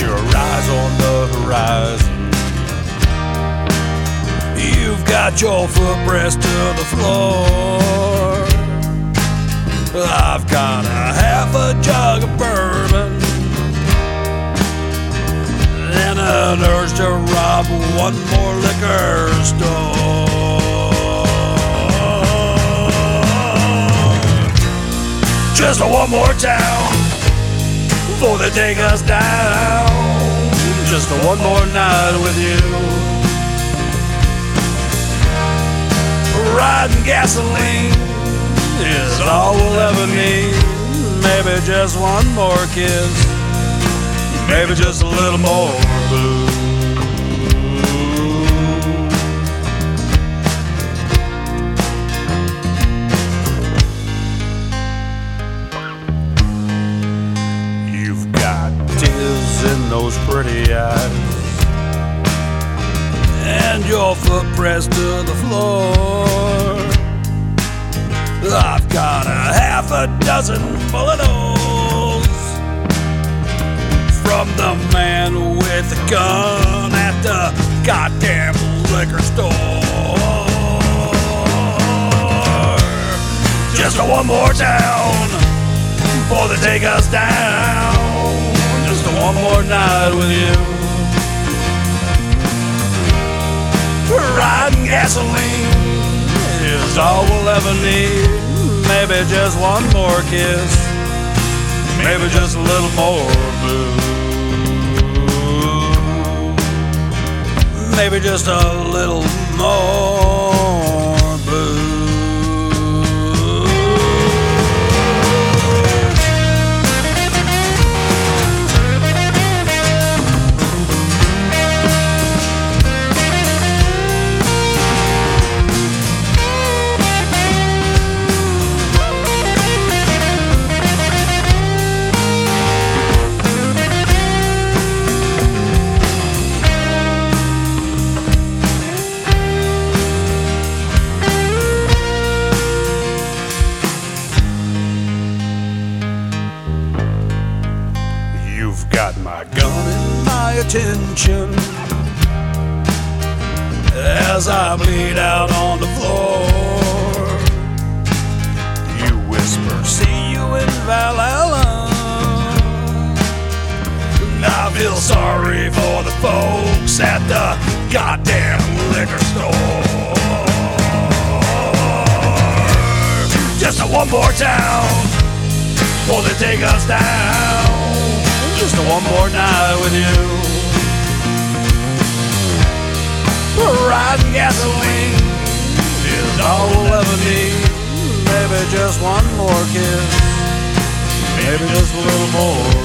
your eyes on the horizon. You've got your foot pressed to the floor. I've got a half a jug of bourbon and an urge to rob one more liquor store. Just one more town before they take us down. Just one more night with you. Riding gasoline is all we'll ever need. Maybe just one more kiss. Maybe just a little more blue. Pretty eyes. And your foot pressed to the floor. I've got a half a dozen bullet holes from the man with the gun at the goddamn liquor store. Just one more down before they take us down. Night with you. Riding gasoline is all we'll ever need. Maybe just one more kiss. Maybe just a little more blue. Maybe just a little more You've got my gun and my attention as I bleed out on the floor. You whisper, see you in Valhalla. And I feel sorry for the folks at the goddamn liquor store. Just a one more town before they take us down. Just one more night with you. Riding gasoline is all we'll ever need. Maybe just one more kiss. Maybe just a little more